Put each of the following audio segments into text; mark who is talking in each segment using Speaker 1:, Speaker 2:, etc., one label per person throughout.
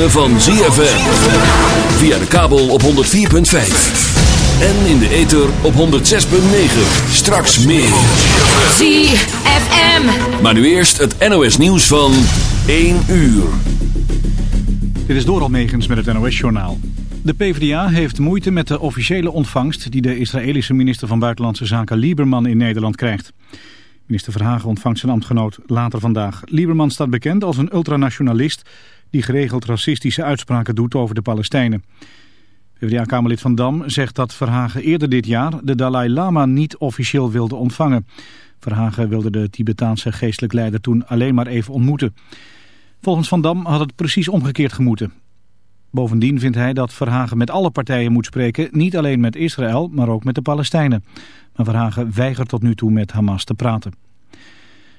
Speaker 1: Ritme van ZFM. Via de kabel op 104.5. En in de ether op 106.9. Straks meer.
Speaker 2: ZFM.
Speaker 1: Maar nu eerst het NOS nieuws van 1 uur.
Speaker 3: Dit is Doral Megens met het NOS-journaal. De PvdA heeft moeite met de officiële ontvangst... die de Israëlische minister van Buitenlandse Zaken Lieberman in Nederland krijgt. Minister Verhagen ontvangt zijn ambtgenoot later vandaag. Lieberman staat bekend als een ultranationalist... die geregeld racistische uitspraken doet over de Palestijnen. PvdA-kamerlid Van Dam zegt dat Verhagen eerder dit jaar... de Dalai Lama niet officieel wilde ontvangen. Verhagen wilde de Tibetaanse geestelijk leider toen alleen maar even ontmoeten... Volgens Van Dam had het precies omgekeerd gemoeten. Bovendien vindt hij dat Verhagen met alle partijen moet spreken, niet alleen met Israël, maar ook met de Palestijnen. Maar Verhagen weigert tot nu toe met Hamas te praten.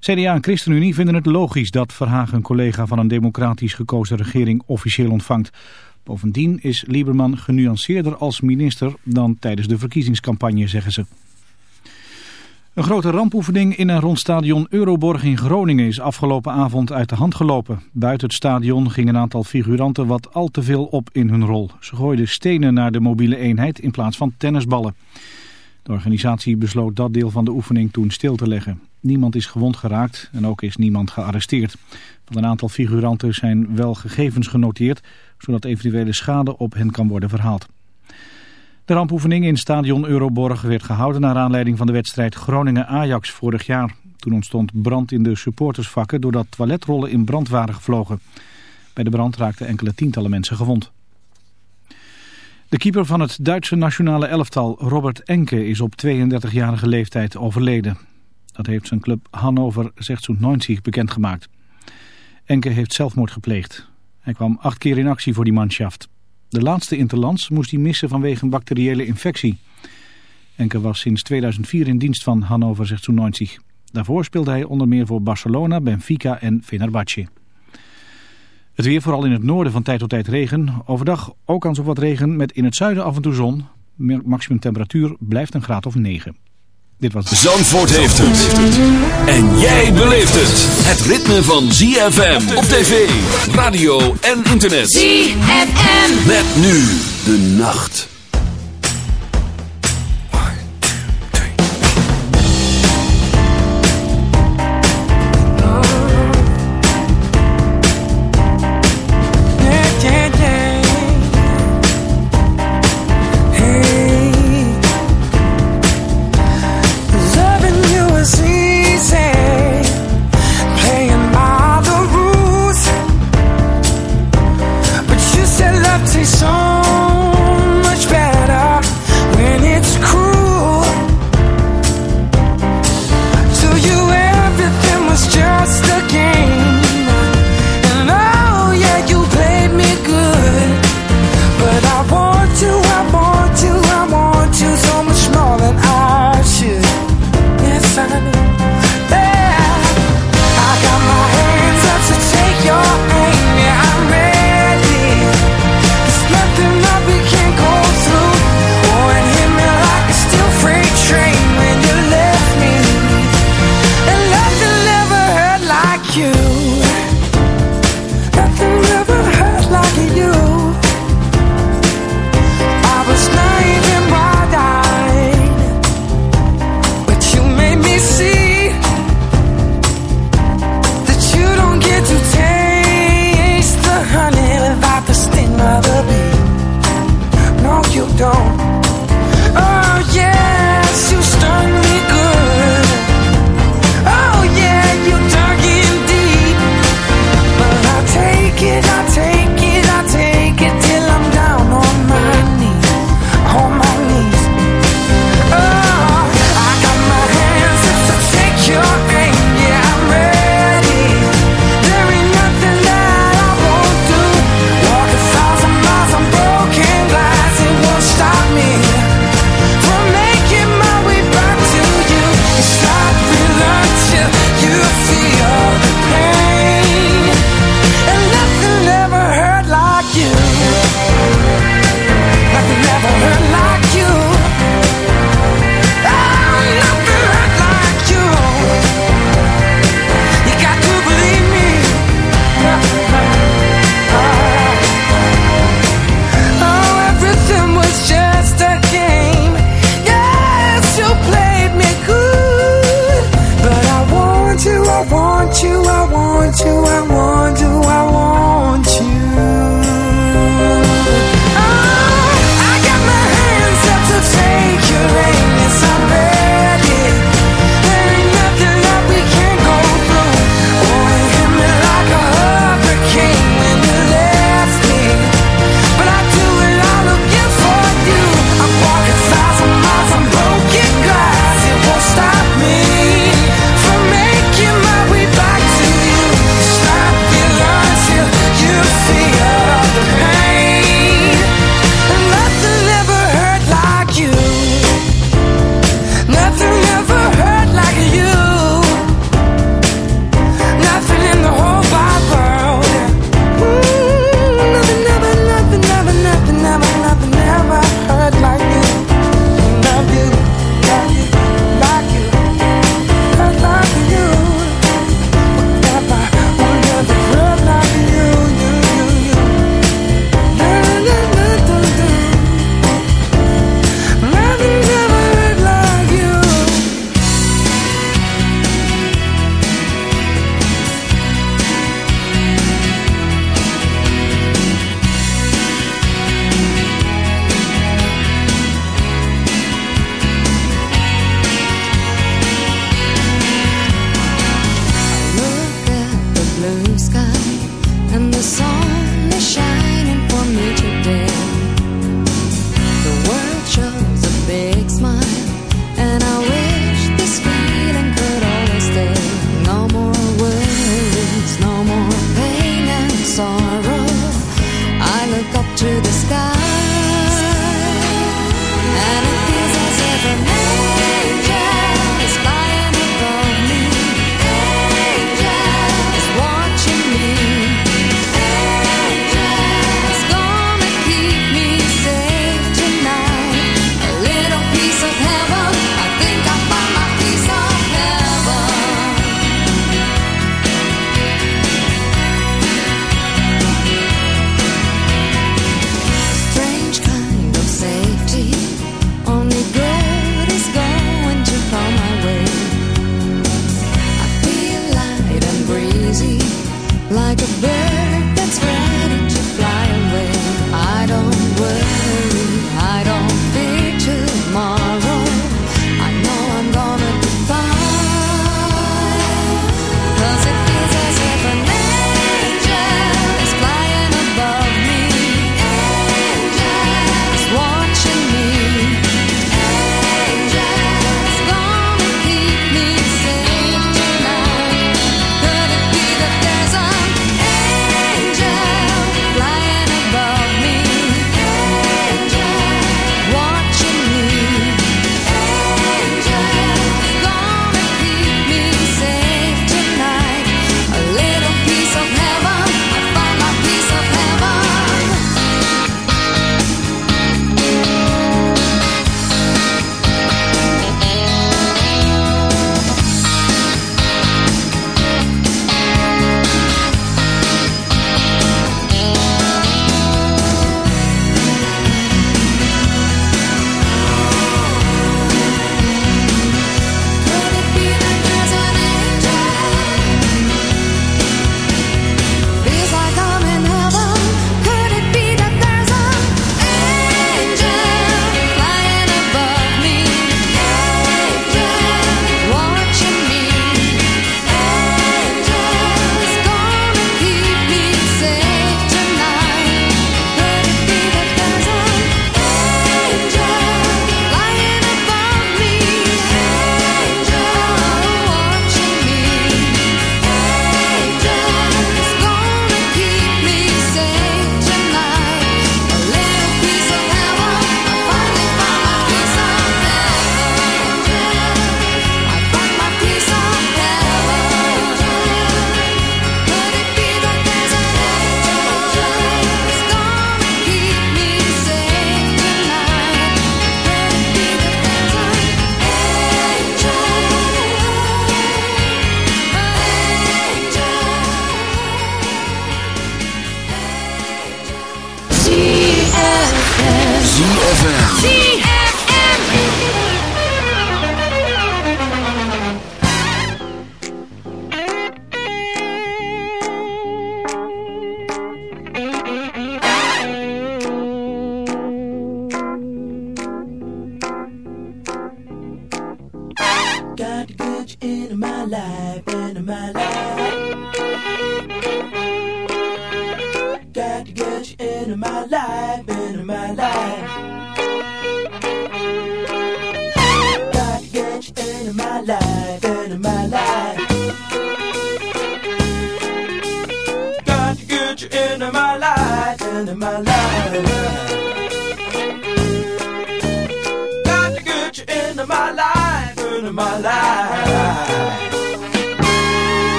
Speaker 3: CDA en ChristenUnie vinden het logisch dat Verhagen een collega van een democratisch gekozen regering officieel ontvangt. Bovendien is Lieberman genuanceerder als minister dan tijdens de verkiezingscampagne, zeggen ze. Een grote rampoefening in en rond stadion Euroborg in Groningen is afgelopen avond uit de hand gelopen. Buiten het stadion ging een aantal figuranten wat al te veel op in hun rol. Ze gooiden stenen naar de mobiele eenheid in plaats van tennisballen. De organisatie besloot dat deel van de oefening toen stil te leggen. Niemand is gewond geraakt en ook is niemand gearresteerd. Van een aantal figuranten zijn wel gegevens genoteerd, zodat eventuele schade op hen kan worden verhaald. De rampoefening in stadion Euroborg werd gehouden naar aanleiding van de wedstrijd Groningen-Ajax vorig jaar. Toen ontstond brand in de supportersvakken doordat toiletrollen in brand waren gevlogen. Bij de brand raakten enkele tientallen mensen gewond. De keeper van het Duitse nationale elftal, Robert Enke, is op 32-jarige leeftijd overleden. Dat heeft zijn club Hannover 96 bekendgemaakt. Enke heeft zelfmoord gepleegd. Hij kwam acht keer in actie voor die manschaft. De laatste interlands moest hij missen vanwege een bacteriële infectie. Enke was sinds 2004 in dienst van Hannover 96. Daarvoor speelde hij onder meer voor Barcelona, Benfica en Fenerbahce. Het weer vooral in het noorden van tijd tot tijd regen. Overdag ook kans op wat regen met in het zuiden af en toe zon. Maximum temperatuur blijft een graad of 9. Dit was
Speaker 1: Zandvoort heeft het. En jij beleeft het. Het ritme van ZFM op tv, radio en internet.
Speaker 2: ZFM.
Speaker 1: Met nu de nacht.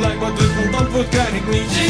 Speaker 4: blijkbaar druk, want antwoord krijg ik niet.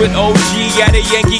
Speaker 5: With OG at a Yankee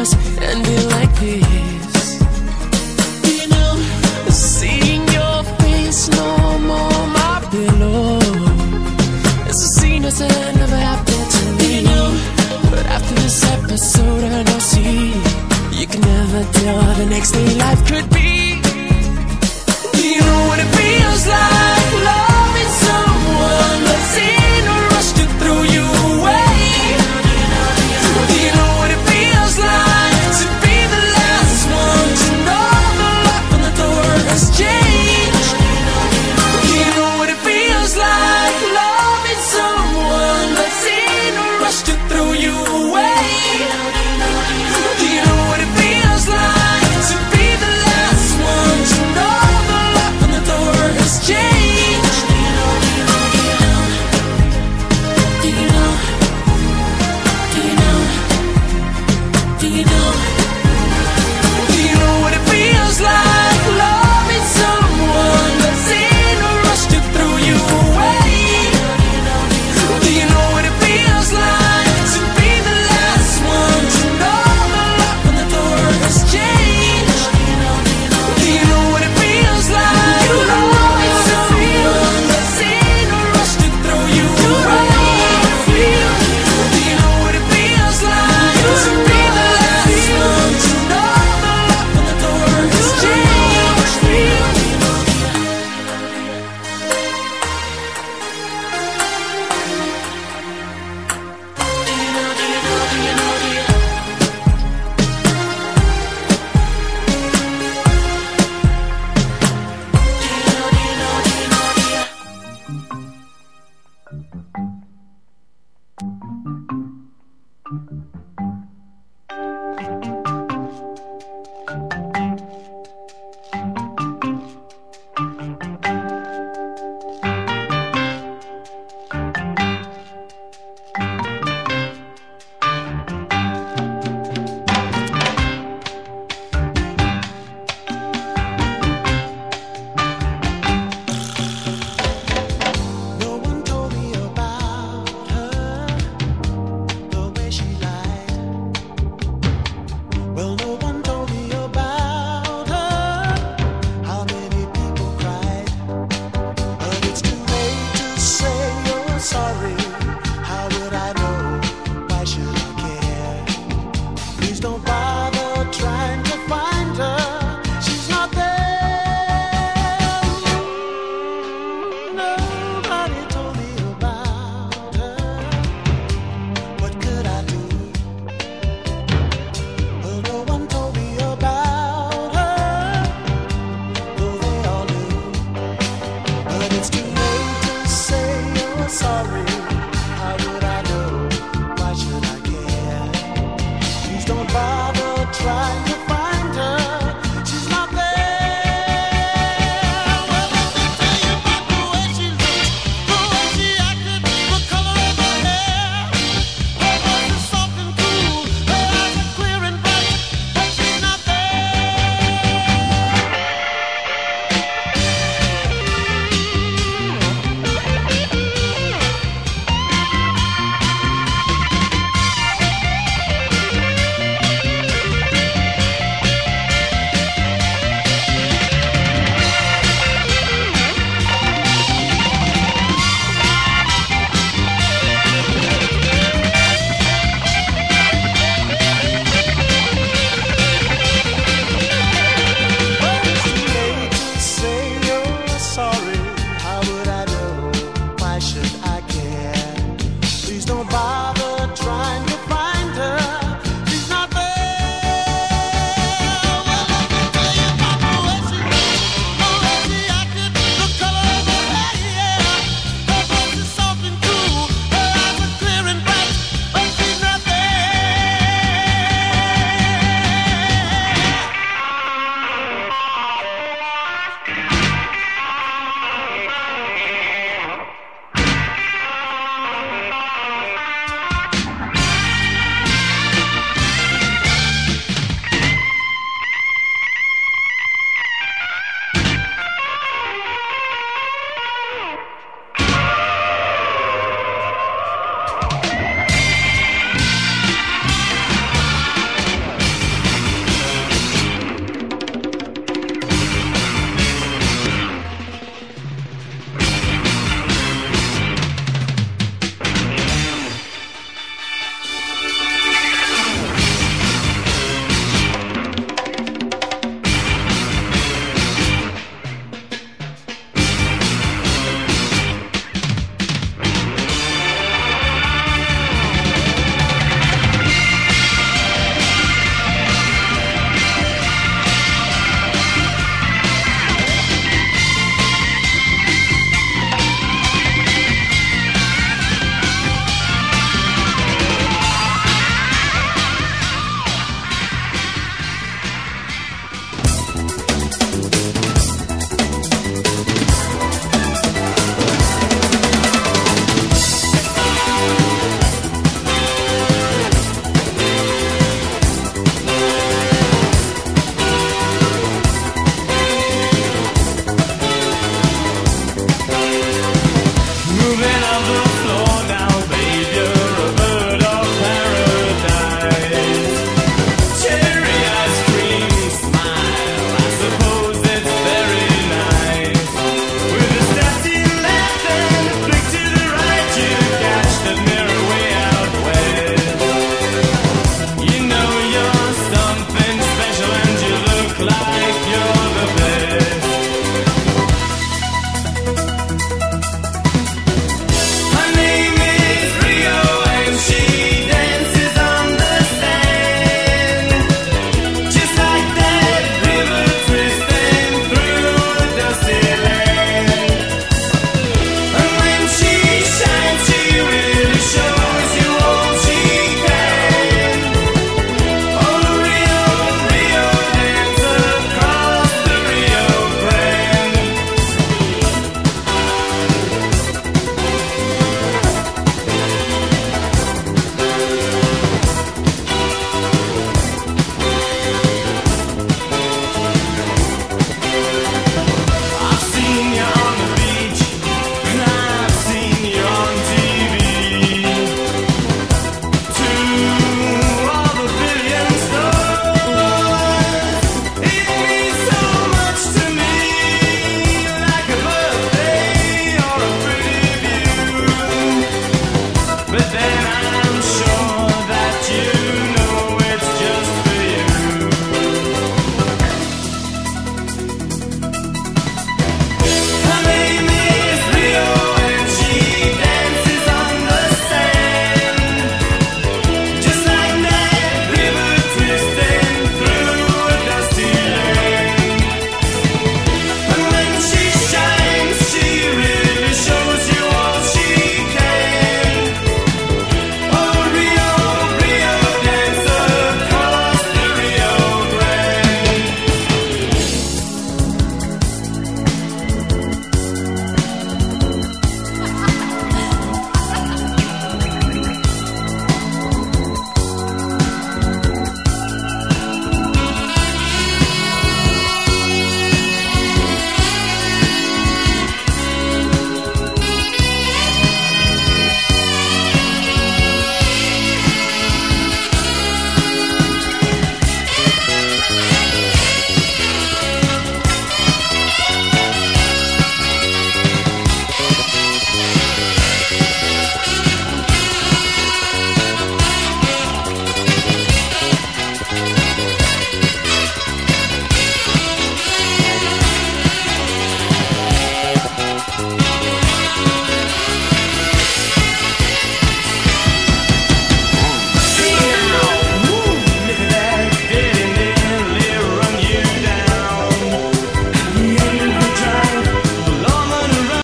Speaker 6: us and be like this. You know, seeing your face no more my pillow. It's a scene that's never happened to me. You know, but after this episode, I know see you can never tell how the next day life could be. Do you know what it feels like?